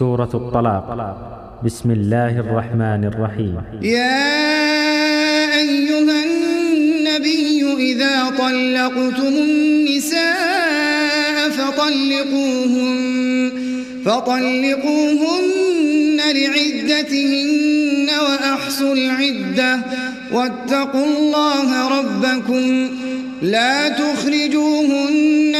سورة الطلاق. بسم الله الرحمن الرحيم. يا أيها النبي إذا طلقتم النساء فطلقوهن فطلقوهن لعدتهن وأحصوا العدة. واتقوا الله ربكم. لا تخرجوهن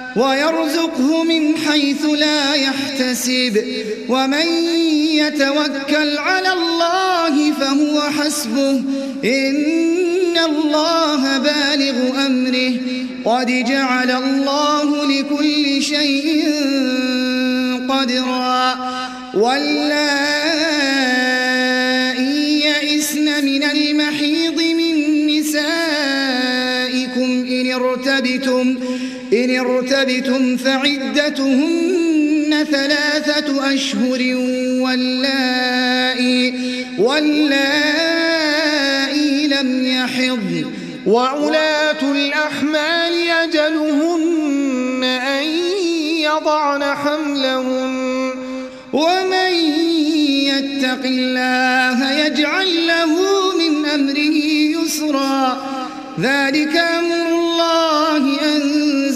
ويرزقه من حيث لا يحتسب. ومن يتوكل على الله فهو حسبه. إن الله بالغ أمره. قد جعل الله لكل شيء قدرا. واللائي يئسن من المحيض من نسائكم إن ارتبتم إن ارتبتم فعدتهن ثلاثة أشهر واللائي واللائي لم يحض وعلاة الأحمال أجلهن أن يضعن حملهن ومن يتق الله يجعل له من أمره يسرا ذلك أمر الله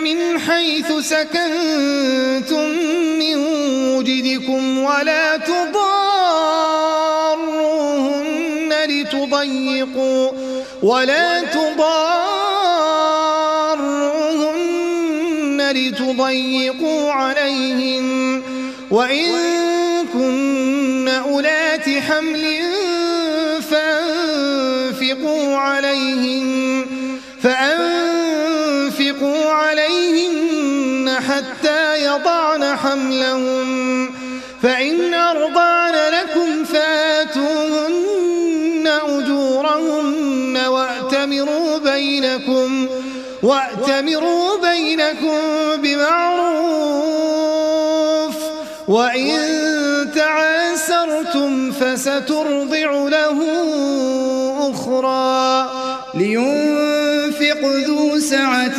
من حيث سكنتم من وجدكم ولا تضاروهن لتضيقوا ولا تضاروهن لتضيقوا عليهن وإن كن أولات حمل فأنفقوا عليهن فأنفقوا حملهن فإن أرضعن لكم فآتوهن أجورهن وأتمروا بينكم وأتمروا بينكم بمعروف وإن تعاسرتم فسترضع له أخرى لينفق ذو سعة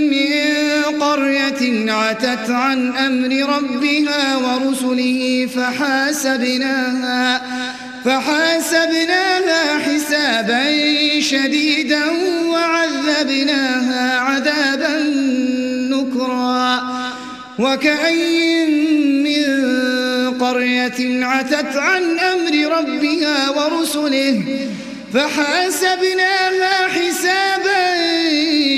قرية عتت عن أمر ربها ورسله فحاسبناها فحاسبناها حسابا شديدا وعذبناها عذابا نكرا. وكأي من قرية عتت عن أمر ربها ورسله فحاسبناها حسابا